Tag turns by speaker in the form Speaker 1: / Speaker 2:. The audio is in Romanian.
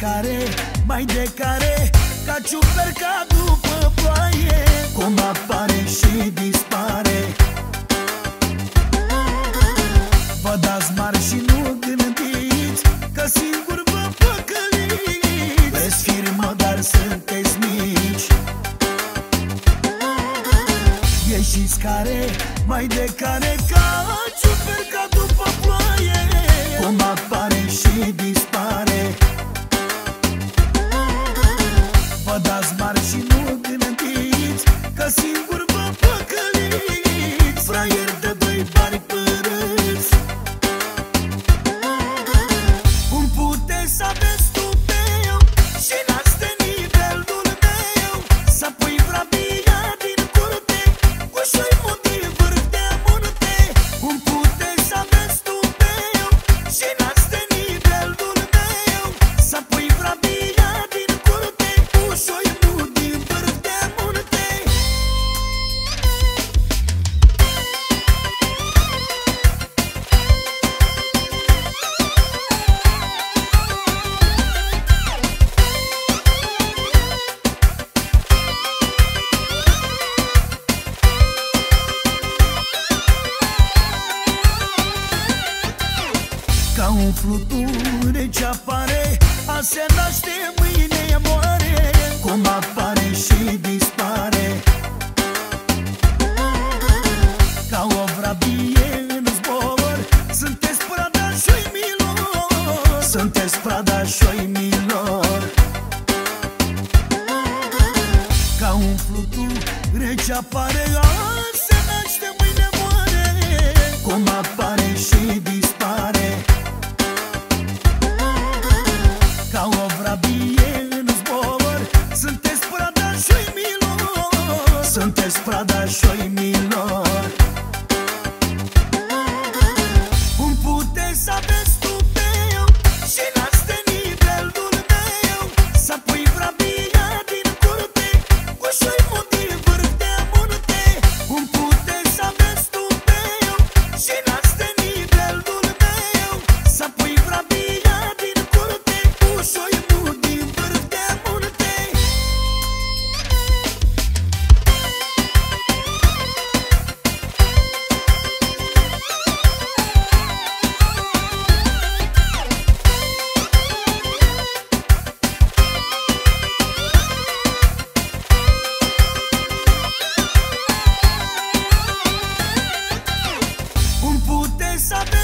Speaker 1: care, mai de care Ca ciuperca după ploaie Cum apare și dispare. Vă dați mari și nu gândiți Că singur vă păcăliți. Veți firmă, dar sunteți mici. Ieșiți care, mai de care Ca ciuperca mari și nu gândiți Că singur vă păcăliți. Fraier de doi bani părâți Ca un fluture ce apare A se naște, mâine moare Cum apare și dispare. Ca o vrabie în zbor Sunteți pradașoi milor Sunteți pradașoi milor. Ca un fluture ce apare A se naște, mâine moare Cum apare și dispare something